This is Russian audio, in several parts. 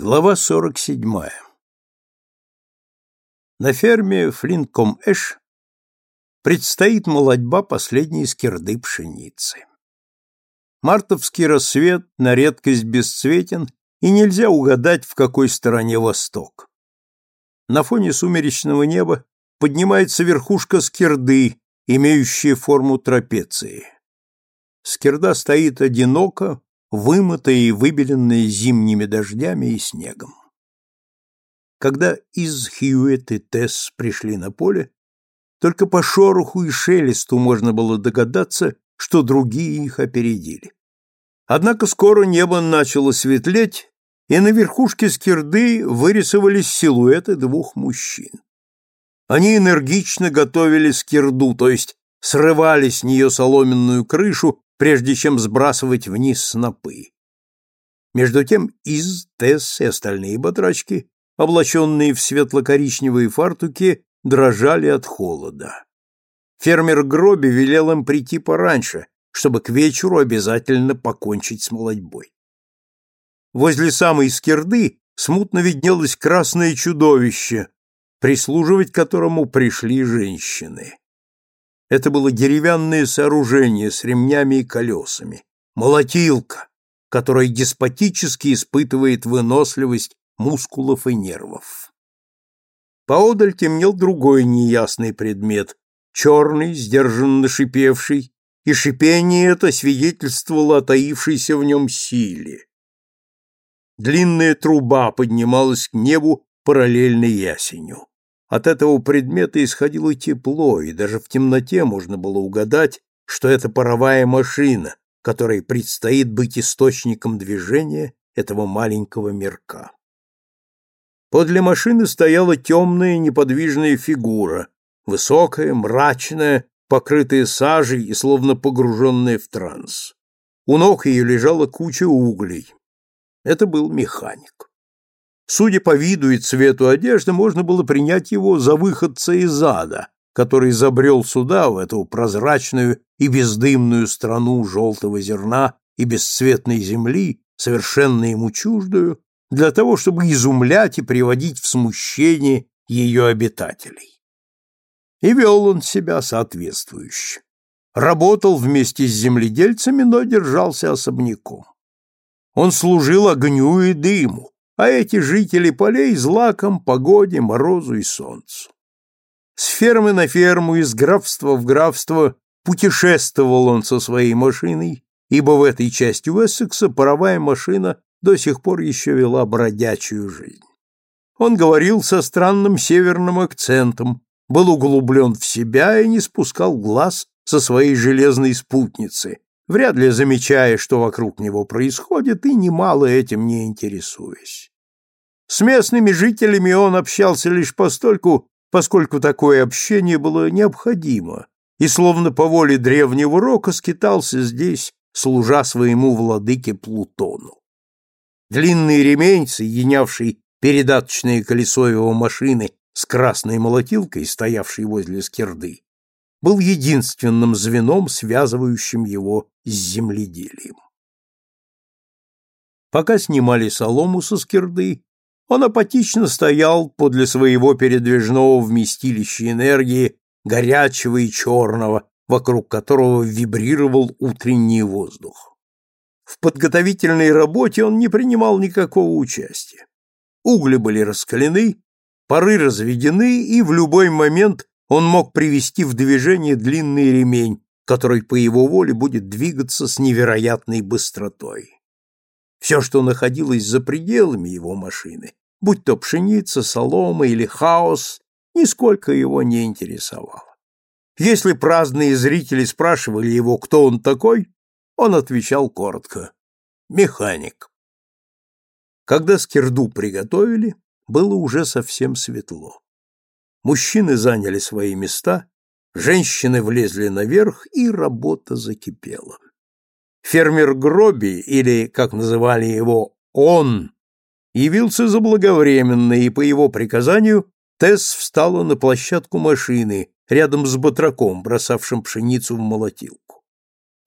Глава 47. На ферме Флинком-Эш предстоит молодьба последней скирды пшеницы. Мартовский рассвет на редкость бесцветен, и нельзя угадать, в какой стороне восток. На фоне сумеречного неба поднимается верхушка скирды, имеющая форму трапеции. Скирда стоит одиноко, вымытая и выбеленная зимними дождями и снегом. Когда из Хьюэт и Тесс пришли на поле, только по шороху и шелесту можно было догадаться, что другие их опередили. Однако скоро небо начало светлеть, и на верхушке скирды вырисовались силуэты двух мужчин. Они энергично готовили скирду, то есть срывали с нее соломенную крышу прежде чем сбрасывать вниз снопы. Между тем Из, Тесс и остальные батрачки, облаченные в светло-коричневые фартуки, дрожали от холода. Фермер Гроби велел им прийти пораньше, чтобы к вечеру обязательно покончить с молодьбой. Возле самой скирды смутно виднелось красное чудовище, прислуживать которому пришли женщины. Это было деревянное сооружение с ремнями и колесами, молотилка, которая деспотически испытывает выносливость мускулов и нервов. Поодаль темнел другой неясный предмет, черный, сдержанно шипевший, и шипение это свидетельствовало о таившейся в нем силе. Длинная труба поднималась к небу параллельно ясеню. От этого предмета исходило тепло, и даже в темноте можно было угадать, что это паровая машина, которой предстоит быть источником движения этого маленького мирка. Подле машины стояла темная неподвижная фигура, высокая, мрачная, покрытая сажей и словно погруженная в транс. У ног ее лежала куча углей. Это был механик. Судя по виду и цвету одежды, можно было принять его за выходца из ада, который забрел сюда, в эту прозрачную и бездымную страну желтого зерна и бесцветной земли, совершенно ему чуждую, для того, чтобы изумлять и приводить в смущение ее обитателей. И вел он себя соответствующе. Работал вместе с земледельцами, но держался особняком. Он служил огню и дыму, а эти жители полей злаком погоде, морозу и солнцу. С фермы на ферму, из графства в графство путешествовал он со своей машиной, ибо в этой части Уэссекса паровая машина до сих пор еще вела бродячую жизнь. Он говорил со странным северным акцентом, был углублен в себя и не спускал глаз со своей железной спутницы, вряд ли замечая, что вокруг него происходит, и немало этим не интересуясь. С местными жителями он общался лишь постольку, поскольку такое общение было необходимо, и словно по воле древнего рока скитался здесь, служа своему владыке Плутону. Длинный ремень, соединявший передаточное колесо его машины с красной молотилкой, стоявшей возле скирды, был единственным звеном, связывающим его с земледелием. Пока снимали солому со скирды, он апатично стоял подле своего передвижного вместилища энергии, горячего и черного, вокруг которого вибрировал утренний воздух. В подготовительной работе он не принимал никакого участия. Угли были раскалены, пары разведены, и в любой момент он мог привести в движение длинный ремень, который по его воле будет двигаться с невероятной быстротой. Все, что находилось за пределами его машины, будь то пшеница, солома или хаос, нисколько его не интересовало. Если праздные зрители спрашивали его, кто он такой, он отвечал коротко «Механик». Когда скирду приготовили, было уже совсем светло. Мужчины заняли свои места, женщины влезли наверх, и работа закипела. Фермер Гроби, или, как называли его, он, явился заблаговременно, и по его приказанию Тесс встала на площадку машины рядом с батраком, бросавшим пшеницу в молотилку.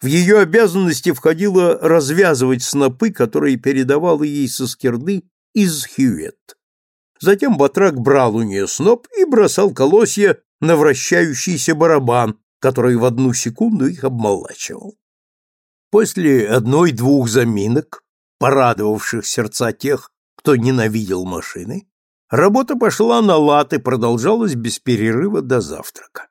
В ее обязанности входило развязывать снопы, которые передавала ей со скирды из Хьюет. Затем батрак брал у нее сноп и бросал колосья на вращающийся барабан, который в одну секунду их обмолачивал. После одной-двух заминок, порадовавших сердца тех, кто ненавидел машины, работа пошла на лад и продолжалась без перерыва до завтрака.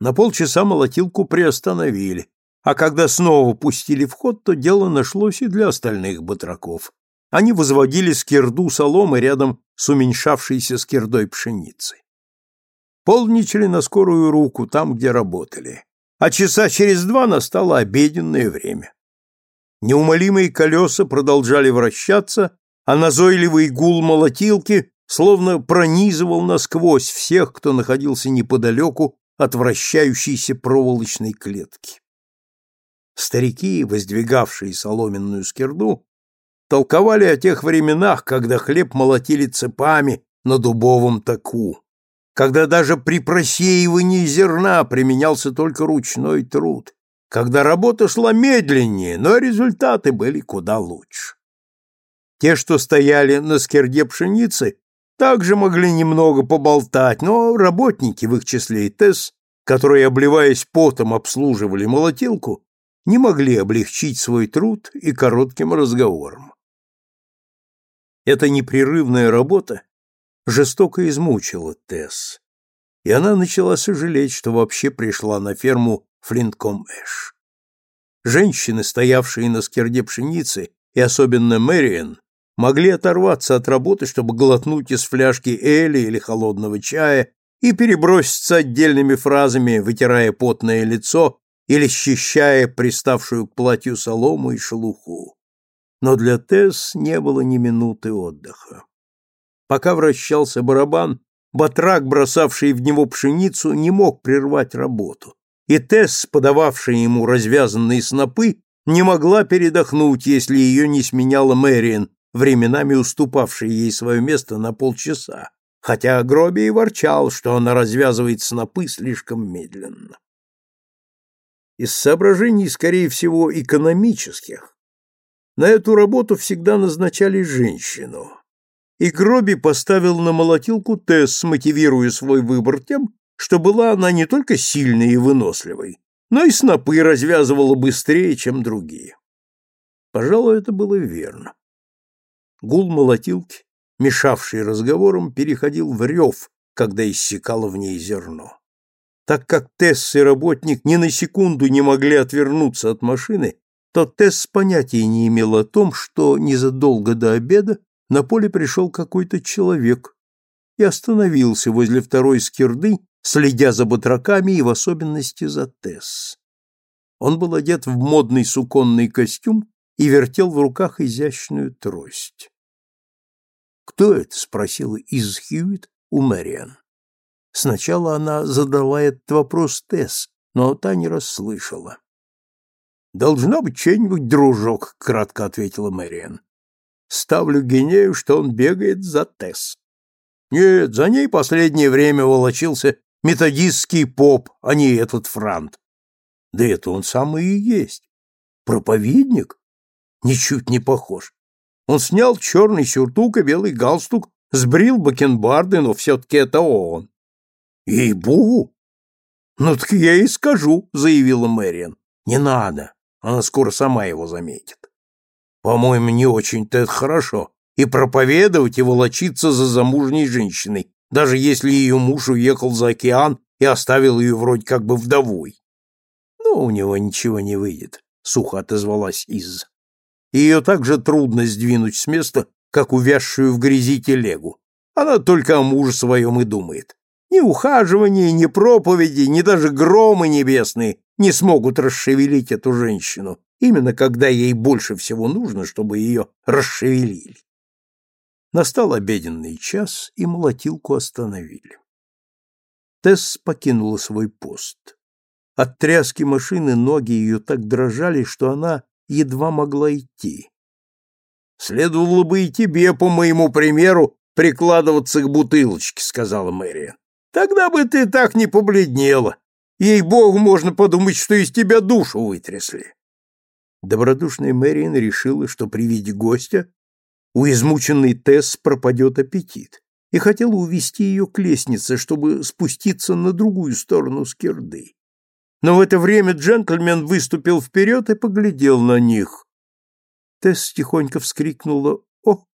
На полчаса молотилку приостановили, а когда снова пустили в ход, то дело нашлось и для остальных батраков. Они возводили скирду соломы рядом с уменьшавшейся скирдой пшеницы. Полничали на скорую руку там, где работали. А часа через два настало обеденное время. Неумолимые колеса продолжали вращаться, а назойливый гул молотилки словно пронизывал насквозь всех, кто находился неподалеку от вращающейся проволочной клетки. Старики, воздвигавшие соломенную скирду, толковали о тех временах, когда хлеб молотили цепами на дубовом таку, когда даже при просеивании зерна применялся только ручной труд, когда работа шла медленнее, но результаты были куда лучше. Те, что стояли на скирде пшеницы, также могли немного поболтать, но работники, в их числе и ТЭС, которые, обливаясь потом, обслуживали молотилку, не могли облегчить свой труд и коротким разговором. Эта непрерывная работа жестоко измучила Тесс, и она начала сожалеть, что вообще пришла на ферму Флинтком-Эш. Женщины, стоявшие на скирде пшеницы, и особенно Мэриэн, могли оторваться от работы, чтобы глотнуть из фляжки эли или холодного чая и переброситься отдельными фразами, вытирая потное лицо или счищая приставшую к платью солому и шелуху. Но для Тесс не было ни минуты отдыха. Пока вращался барабан, батрак, бросавший в него пшеницу, не мог прервать работу, и Тесс, подававшая ему развязанные снопы, не могла передохнуть, если ее не сменяла Мэриэн, временами уступавший ей свое место на полчаса, хотя Гроби и ворчал, что она развязывает снопы слишком медленно. Из соображений, скорее всего, экономических, на эту работу всегда назначали женщину, и Гроби поставил на молотилку Тесс, мотивируя свой выбор тем, что была она не только сильной и выносливой, но и снопы развязывала быстрее, чем другие. Пожалуй, это было верно. Гул молотилки, мешавший разговорам, переходил в рев, когда иссякало в ней зерно. Так как Тесс и работник ни на секунду не могли отвернуться от машины, то Тесс понятия не имел о том, что незадолго до обеда на поле пришел какой-то человек и остановился возле второй скирды, следя за батраками и в особенности за Тесс. Он был одет в модный суконный костюм и вертел в руках изящную трость. «Кто это?» — спросила из Хьюит у Мэриан. Сначала она задала этот вопрос Тесс, но та не расслышала. «Должно быть чей-нибудь дружок», — кратко ответила Мэриан. «Ставлю Гинею, что он бегает за Тесс». «Нет, за ней последнее время волочился методистский поп, а не этот франт». «Да это он самый и есть. Проповедник? Ничуть не похож. Он снял черный сюртук и белый галстук, сбрил бакенбарды, но все-таки это он. Ей-богу! Ну так я и скажу, заявила Мэриан. Не надо, она скоро сама его заметит. По-моему, не очень-то это хорошо. И проповедовать и волочиться за замужней женщиной, даже если ее муж уехал за океан и оставил ее вроде как бы вдовой. Ну, у него ничего не выйдет, сухо отозвалась Из. Ее так же трудно сдвинуть с места, как увязшую в грязи телегу. Она только о муже своем и думает. Ни ухаживания, ни проповеди, ни даже громы небесные не смогут расшевелить эту женщину, именно когда ей больше всего нужно, чтобы ее расшевелили. Настал обеденный час, и молотилку остановили. Тесс покинула свой пост. От тряски машины ноги ее так дрожали, что она едва могла идти. «Следовало бы и тебе, по моему примеру, прикладываться к бутылочке», — сказала Мэриан. «Тогда бы ты так не побледнела. Ей-богу, можно подумать, что из тебя душу вытрясли». Добродушная Мэриан решила, что при виде гостя у измученной Тесс пропадет аппетит, и хотела увести ее к лестнице, чтобы спуститься на другую сторону скирды. Но в это время джентльмен выступил вперед и поглядел на них. Тесс тихонько вскрикнула «О!»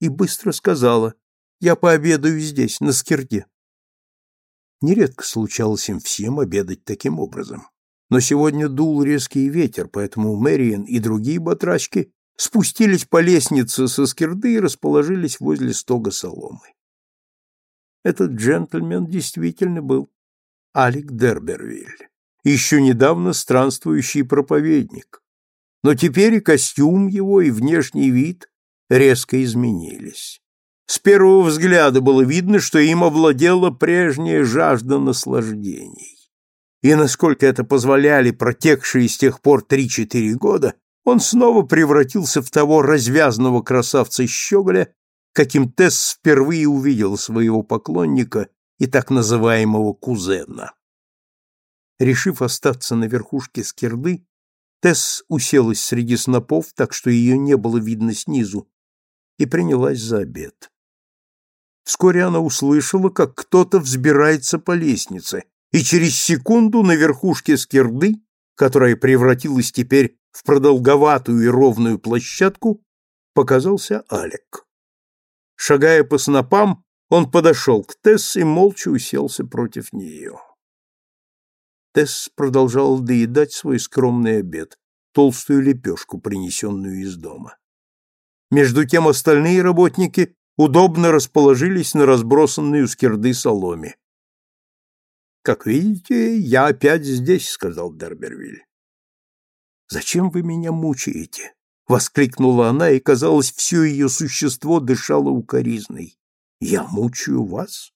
и быстро сказала «Я пообедаю здесь, на скирде». Нередко случалось им всем обедать таким образом. Но сегодня дул резкий ветер, поэтому Мэриан и другие батрачки спустились по лестнице со скирды и расположились возле стога соломы. Этот джентльмен действительно был Алик Дербервиль, еще недавно странствующий проповедник. Но теперь и костюм его, и внешний вид резко изменились. С первого взгляда было видно, что им овладела прежняя жажда наслаждений. И насколько это позволяли протекшие с тех пор три-четыре года, он снова превратился в того развязного красавца-щеголя, каким Тесс впервые увидел своего поклонника и так называемого кузена. Решив остаться на верхушке скирды, Тесс уселась среди снопов, так что ее не было видно снизу, и принялась за обед. Вскоре она услышала, как кто-то взбирается по лестнице, и через секунду на верхушке скирды, которая превратилась теперь в продолговатую и ровную площадку показался Алек. Шагая по снопам, он подошел к Тесс и молча уселся против нее. Тесс продолжал доедать свой скромный обед, толстую лепешку, принесенную из дома. Между тем остальные работники удобно расположились на разбросанной у скирды соломе. «Как видите, я опять здесь», — сказал Дербервиль. Зачем вы меня мучаете? воскликнула она, и казалось, все ее существо дышало укоризной. Я мучаю вас?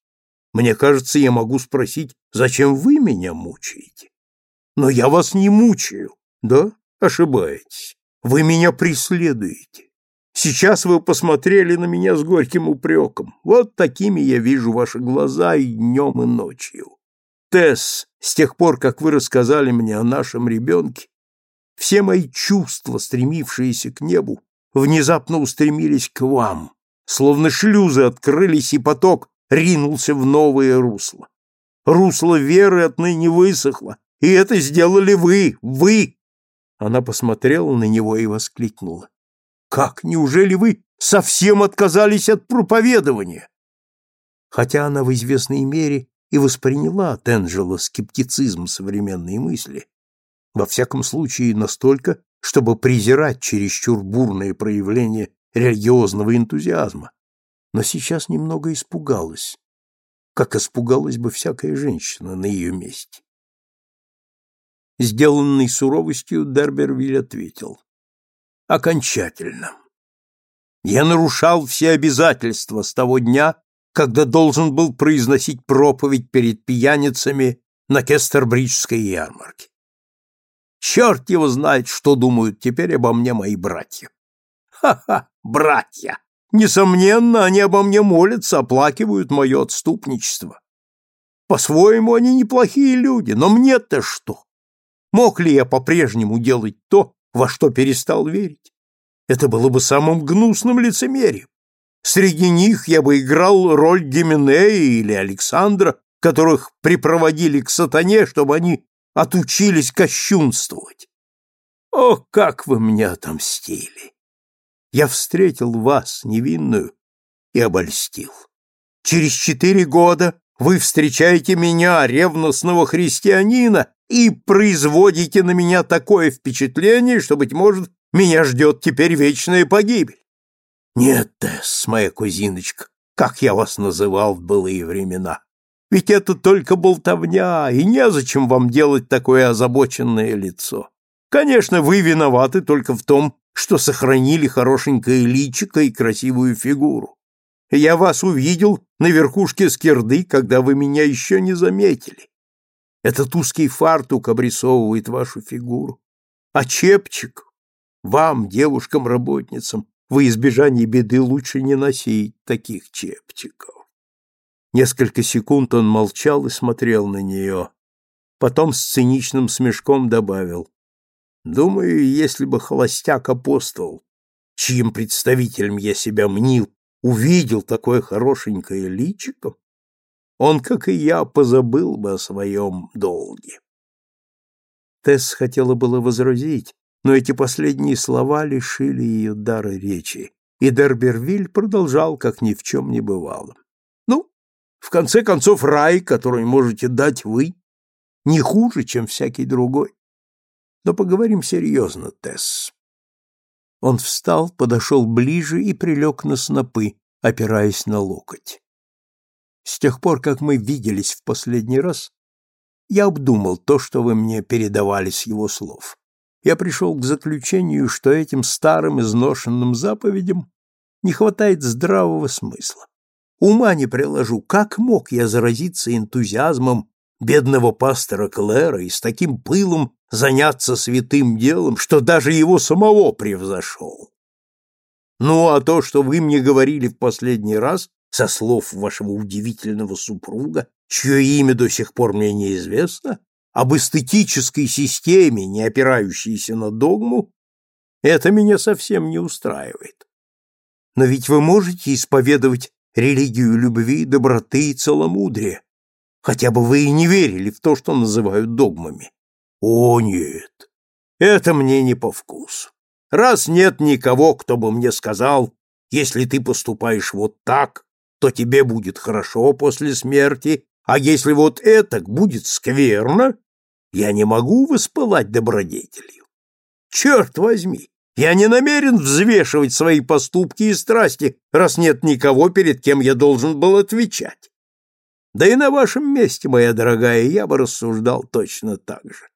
Мне кажется, я могу спросить, зачем вы меня мучаете? Но я вас не мучаю. Да? Ошибаетесь. Вы меня преследуете. Сейчас вы посмотрели на меня с горьким упреком. Вот такими я вижу ваши глаза и днем, и ночью. Тесс, с тех пор, как вы рассказали мне о нашем ребенке, все мои чувства, стремившиеся к небу, внезапно устремились к вам, словно шлюзы открылись, и поток ринулся в новое русло. Русло веры отныне высохло, и это сделали вы, вы!» Она посмотрела на него и воскликнула. «Как, неужели вы совсем отказались от проповедования?» Хотя она в известной мере и восприняла от Энджела скептицизм современной мысли, во всяком случае настолько, чтобы презирать чересчур бурные проявления религиозного энтузиазма, но сейчас немного испугалась, как испугалась бы всякая женщина на ее месте. Сделанный суровостью, Дербервиль ответил. «Окончательно. Я нарушал все обязательства с того дня, когда должен был произносить проповедь перед пьяницами на Кестербриджской ярмарке. Черт его знает, что думают теперь обо мне мои братья. Ха-ха, братья! Несомненно, они обо мне молятся, оплакивают мое отступничество. По-своему, они неплохие люди, но мне-то что? Мог ли я по-прежнему делать то, во что перестал верить? Это было бы самым гнусным лицемерием. Среди них я бы играл роль Гименея или Александра, которых припроводили к сатане, чтобы они отучились кощунствовать. О, как вы мне отомстили! Я встретил вас, невинную, и обольстил. Через четыре года вы встречаете меня, ревностного христианина, и производите на меня такое впечатление, что, быть может, меня ждет теперь вечная погибель. Нет, Тесс, моя кузиночка, как я вас называл в былые времена. Ведь это только болтовня, и незачем вам делать такое озабоченное лицо. Конечно, вы виноваты только в том, что сохранили хорошенькое личико и красивую фигуру. Я вас увидел на верхушке скирды, когда вы меня еще не заметили. Этот узкий фартук обрисовывает вашу фигуру. А чепчик вам, девушкам-работницам, во избежание беды лучше не носить таких чепчиков. Несколько секунд он молчал и смотрел на нее. Потом с циничным смешком добавил. «Думаю, если бы холостяк-апостол чьим представителем я себя мнил, увидел такое хорошенькое личико, он, как и я, позабыл бы о своем долге. Тесс хотела было возразить, но эти последние слова лишили ее дара речи, и Дербервиль продолжал, как ни в чем не бывало. «Ну, в конце концов, рай, который можете дать вы, не хуже, чем всякий другой. Но поговорим серьезно, Тесс». Он встал, подошел ближе и прилег на снопы, опираясь на локоть. С тех пор, как мы виделись в последний раз, я обдумал то, что вы мне передавали с его слов я пришел к заключению, что этим старым изношенным заповедям не хватает здравого смысла. Ума не приложу, как мог я заразиться энтузиазмом бедного пастора Клэра и с таким пылом заняться святым делом, что даже его самого превзошел. Ну, а то, что вы мне говорили в последний раз, со слов вашего удивительного супруга, чье имя до сих пор мне неизвестно, об эстетической системе, не опирающейся на догму, это меня совсем не устраивает. Но ведь вы можете исповедовать религию любви, доброты и целомудрия, хотя бы вы и не верили в то, что называют догмами. О, нет, это мне не по вкусу. Раз нет никого, кто бы мне сказал, если ты поступаешь вот так, то тебе будет хорошо после смерти, а если вот это будет скверно, я не могу воспылать добродетелью. Черт возьми, я не намерен взвешивать свои поступки и страсти, раз нет никого, перед кем я должен был отвечать. Да и на вашем месте, моя дорогая, я бы рассуждал точно так же.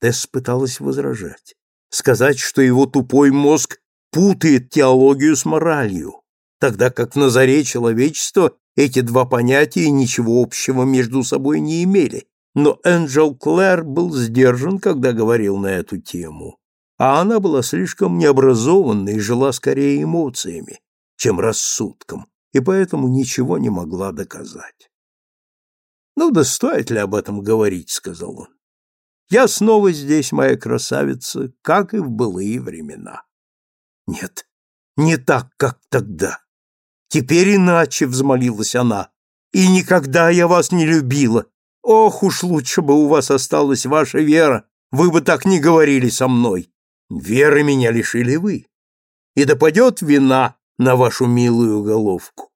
Тесс пыталась возражать, сказать, что его тупой мозг путает теологию с моралью, тогда как на заре человечества эти два понятия ничего общего между собой не имели, но Энджел Клэр был сдержан, когда говорил на эту тему, а она была слишком необразованной и жила скорее эмоциями, чем рассудком, и поэтому ничего не могла доказать. «Ну да стоит ли об этом говорить?» — сказал он. «Я снова здесь, моя красавица, как и в былые времена». «Нет, не так, как тогда. Теперь иначе, — взмолилась она, — и никогда я вас не любила. Ох уж лучше бы у вас осталась ваша вера, вы бы так не говорили со мной. Веры меня лишили вы. И допадет вина на вашу милую головку.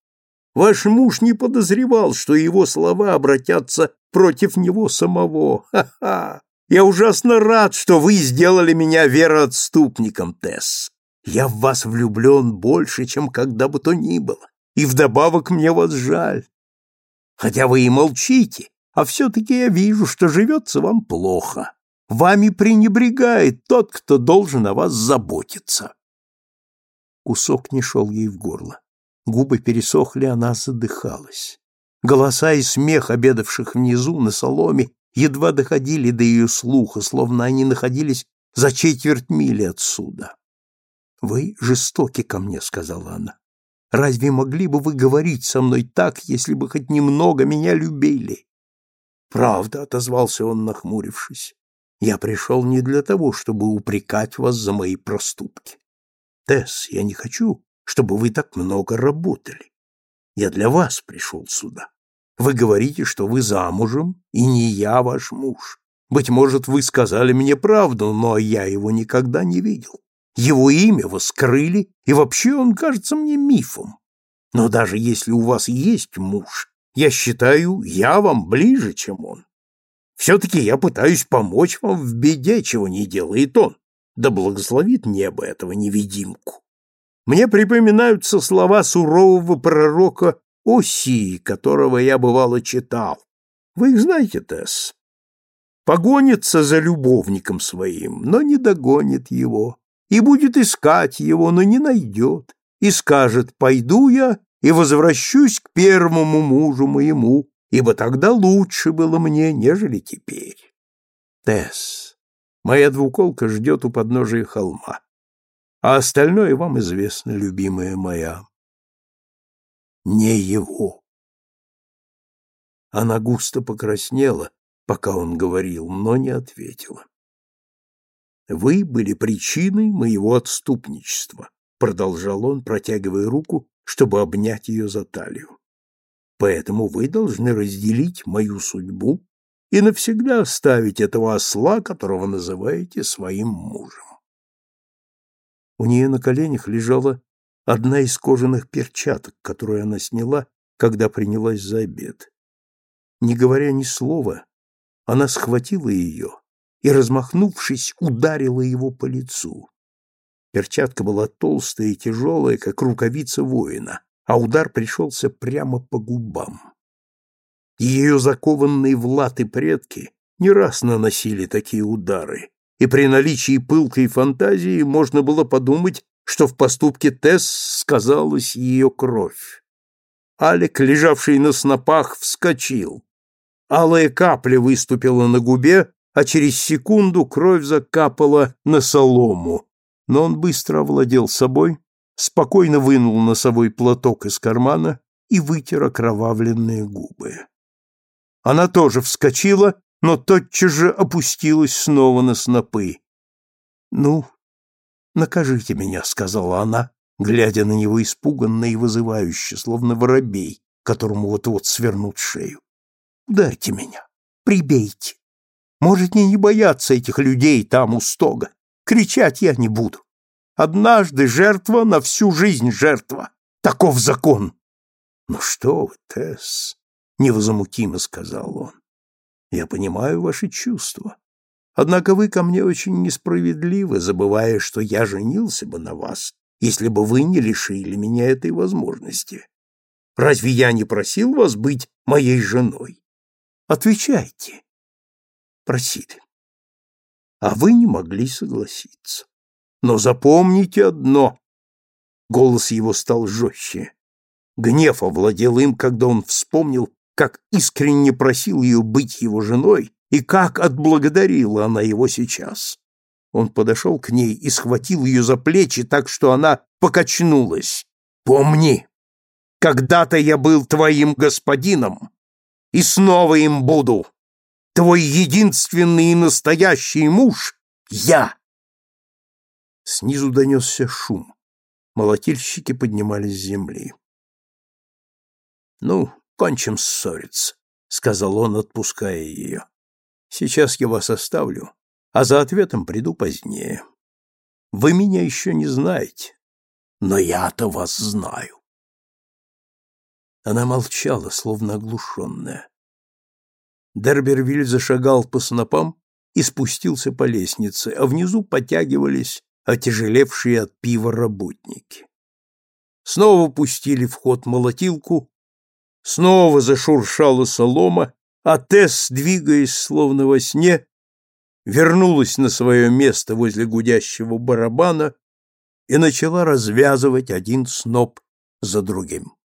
Ваш муж не подозревал, что его слова обратятся против него самого. Ха-ха! Я ужасно рад, что вы сделали меня вероотступником, Тесс. Я в вас влюблен больше, чем когда бы то ни было, и вдобавок мне вас жаль. Хотя вы и молчите, а все-таки я вижу, что живется вам плохо. Вами пренебрегает тот, кто должен о вас заботиться. Кусок не шел ей в горло. Губы пересохли, она задыхалась. Голоса и смех обедавших внизу на соломе едва доходили до ее слуха, словно они находились за четверть мили отсюда. «Вы жестоки ко мне», — сказала она. «Разве могли бы вы говорить со мной так, если бы хоть немного меня любили?» «Правда», — отозвался он, нахмурившись. «Я пришел не для того, чтобы упрекать вас за мои проступки. Тесс, я не хочу, чтобы вы так много работали. Я для вас пришел сюда. Вы говорите, что вы замужем, и не я ваш муж. Быть может, вы сказали мне правду, но я его никогда не видел. Его имя вы скрыли, и вообще он кажется мне мифом. Но даже если у вас есть муж, я считаю, я вам ближе, чем он. Все-таки я пытаюсь помочь вам в беде, чего не делает он. Да благословит небо этого невидимку. Мне припоминаются слова сурового пророка Осии, которого я бывало читал. Вы их знаете, Тесс? Погонится за любовником своим, но не догонит его и будет искать его, но не найдет, и скажет «пойду я и возвращусь к первому мужу моему, ибо тогда лучше было мне, нежели теперь». Тесс, моя двуколка ждет у подножия холма, а остальное вам известно, любимая моя. Не его. Она густо покраснела, пока он говорил, но не ответила. Вы были причиной моего отступничества, продолжал он, протягивая руку, чтобы обнять ее за талию. Поэтому вы должны разделить мою судьбу и навсегда оставить этого осла, которого называете своим мужем. У нее на коленях лежала одна из кожаных перчаток, которую она сняла, когда принялась за обед. Не говоря ни слова, она схватила ее и, размахнувшись, ударила его по лицу. Перчатка была толстая и тяжелая, как рукавица воина, а удар пришелся прямо по губам. Ее закованные в латы предки не раз наносили такие удары, и при наличии пылкой фантазии можно было подумать, что в поступке Тесс сказалась ее кровь. Алик, лежавший на снопах, вскочил. Алая капля выступила на губе, а через секунду кровь закапала на солому. Но он быстро овладел собой, спокойно вынул носовой платок из кармана и вытер окровавленные губы. Она тоже вскочила, но тотчас же опустилась снова на снопы. «Ну, накажите меня», — сказала она, глядя на него испуганно и вызывающе, словно воробей, которому вот-вот свернут шею. «Дайте меня, прибейте. Можете не бояться этих людей там у стога. Кричать я не буду. Однажды жертва на всю жизнь жертва. Таков закон. Ну что вы, Тесс, невозмутимо сказал он. Я понимаю ваши чувства. Однако вы ко мне очень несправедливы, забывая, что я женился бы на вас, если бы вы не лишили меня этой возможности. Разве я не просил вас быть моей женой? Отвечайте. Просили. А вы не могли согласиться. Но запомните одно. Голос его стал жестче. Гнев овладел им, когда он вспомнил, как искренне просил ее быть его женой и как отблагодарила она его сейчас. Он подошел к ней и схватил ее за плечи так, что она покачнулась. «Помни, когда-то я был твоим господином и снова им буду. Твой единственный и настоящий муж — я!» Снизу донесся шум. Молотильщики поднимались с земли. «Ну, кончим ссориться», — сказал он, отпуская ее. «Сейчас я вас оставлю, а за ответом приду позднее. Вы меня еще не знаете, но я-то вас знаю». Она молчала, словно оглушенная. Дербервиль зашагал по снопам и спустился по лестнице, а внизу потягивались отяжелевшие от пива работники. Снова пустили в ход молотилку, снова зашуршала солома, а Тесс, двигаясь словно во сне, вернулась на свое место возле гудящего барабана и начала развязывать один сноп за другим.